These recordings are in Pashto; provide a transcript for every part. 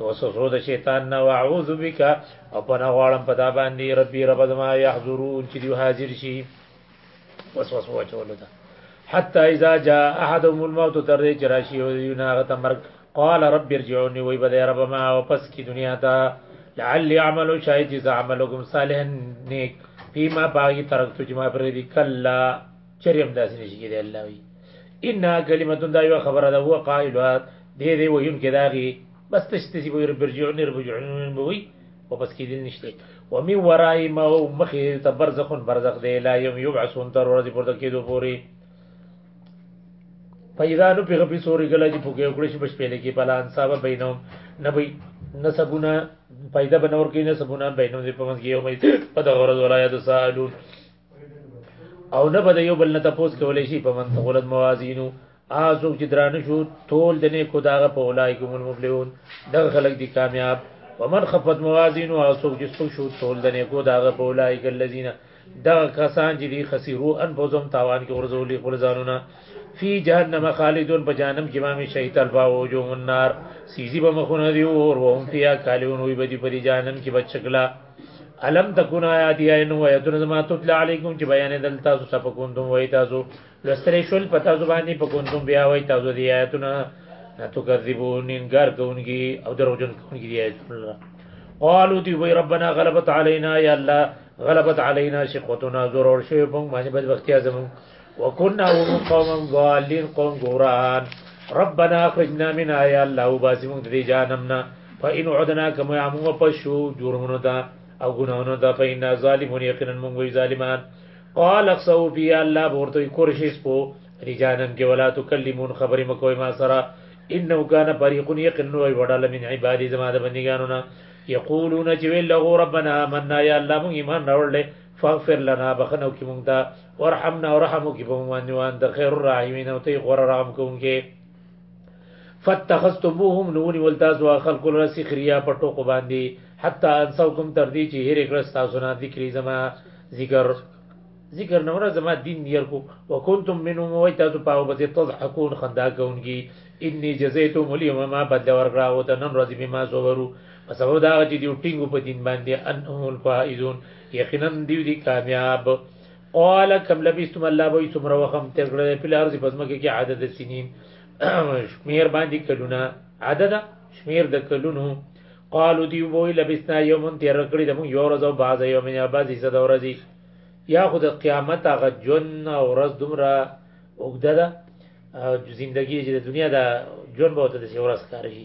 وسوسو د شیطان نه واعوذ بک او پناه غواړم په دا باندې ربي رب زما يحضرون چې دی حاضر شي وسوسه وچول ده حتى اذا جاء احدهم الموت تر دې چې راشي او یونه غته مرګ قال رب ارجعوني وي بده رب ما واپس کی دنیا ته لعلي اعمل شاید اذا عملكم صالحا نیک فيما باغي ترکت چې ما پر دې کلا چرې هم داسې نشي کېدای الله وي انها کلمه دا یو خبره ده هو قائلها دې دې ویونکې دا غي بس تش تشي به ربرجعون ربرجعون به وي او بس کېدل نشته و می ورای ما او مخې ته برزخون برزخ دی لا یم یبعثون تر ورځې پورته کېدو پورې پیدا نو پیغه په سوري کله چې پوکې وکړې شي بش پیلې کې پلا انصاف بینهم نبی نسبونه پیدا بنور کې نسبونه بینهم دې په منځ کې یو مې په دغه ورځ ولایت سالون او نه بده یو بل نه تاسو کولای شي په من ثقلت موازینو ازو چې درانه شو ټول د نیکو داغه په اولای کوم المفلحون دغه خلک دي کامیاب ومن خفت موازینو ازو چې سپک شو ټول د نیکو داغه په اولای کې الذین دغه کسان چې دي خسرو انفسهم تاوان کې ورزولي خپل ځانونه فی جهنم خالدون په جهنم کې مامي شهید الفا او جو النار سیزی به مخونه دی او هم فیا کالون وي بدی په جهنم کې بچکلا الم تکون آیاتی اینو و یتون زما تطلع علیکم چې بیان دل تاسو سپ کوندم وای تاسو لستری شول پتا زبانی په کوندم بیا وای تاسو دی آیاتونه تکذبون انکار کوونکی او دروغجن کوونکی دی آیاتونه قالو دی وی ربنا غلبت علینا یا الله غلبت علینا شقوتنا زور اور شی په باندې بدبختیا زمون وکنا ومو قوما ضالین قوم ګوران ربنا اخرجنا من آیا الله وباسی موږ د جهنم نه فإن عدنا کما موږ پښو جرمونو دا او ګناونو دا فإن ظالمون یقینا موږ وی ظالمان قال اخسو بی الله ورته کورشیس پو دی جهنم کې ولا تکلمون خبرې مکوې ما سره انه کان فريق یقینا وی وډاله من عبادی زما د بندګانو نه یقولون چې ویل له ربنا آمنا یا الله موږ ایمان راوړل فاغفر لنا بخنه وکي مونږ ته ورحمنا ورحم وکي په مونږ باندې وان د خیر الرحیمین او ته غره رحم کوونکې فتخستموهم نونی ولتاز وا خلق الرسخریا په ټوکو باندې حتا انسوکم تر دې چې هر کړه تاسو نه ذکر زما ذکر ذکر نه ورځ ما دین دیر کو وکنتم منهم وای تاسو په وبته تضحكون خندا کوونکی انی جزیتم اليوم ما بدل ورکړه او تنن ورځ بما صبروا په سبب دا چې دیو ټینګو په دین باندې انهم الفائزون یقینا دیو دی کامیاب قال کم لبستم الله به څومره وخم تیر کړل په لارځ په ځمکه کې عدد سنین شمیر باندې کلونه عدد شمیر د کلونو قالو دی وای لبسنا یومن تیر کړی د مون یو ورځ او باز یومن یا باز یې صدا ورځي یا خود قیامت هغه جن او ورځ دومره وګدده زندگی چې د دنیا د جون به ته د ورځ کار شي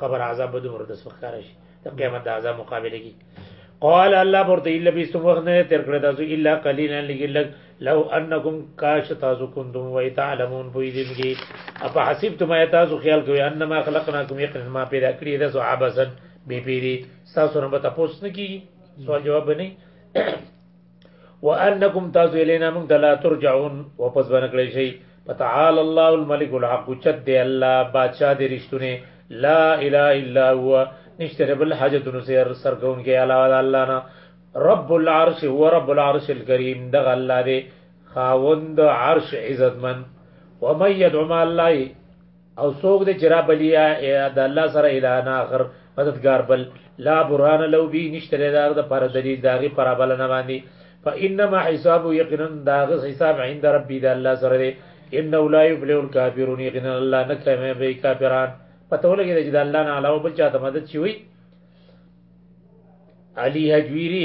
قبر عذاب به دومره د سخکار شي د قیامت د عذاب مقابله کی قال الله برته الا بیستم وخت نه تر کړه تاسو الا قليلا لګلګ لو انکم کاش تاسو کنتم و تعلمون په دې کې اپ حسبتم تاسو خیال کوي انما خلقناکم یقینا ما پیدا کړی تاسو عبسن بی پیری تاسو نه به تاسو نه کی سوال جواب نه وانکم تاسو الینا موږ ته لا ترجعون واپس باندې کړی شي فتعال الله الملك الحق چت دی الله بادشاہ دی رښتونه لا اله الا هو نشته رب الحاجتونو سیر سرګون کې علاوه د الله نه رب العرش هو رب العرش الكريم دغه الله دی خاوند عرش عزتمن ومن يدعو مع الله او څوک دې چې را بلیا د الله سره اله نه اخر مددگار بل لا برهان لو بی نشته دا د پر دلیل دا غي پر بل نه باندې فانما حساب یقینا دا غي حساب عند ربی د الله سره دی انه لا یفلح الکافرون یقینا الله نه کوي به کافران پته ولګی چې د الله نه علاوه بل چاته مدد شي وي علی حجویری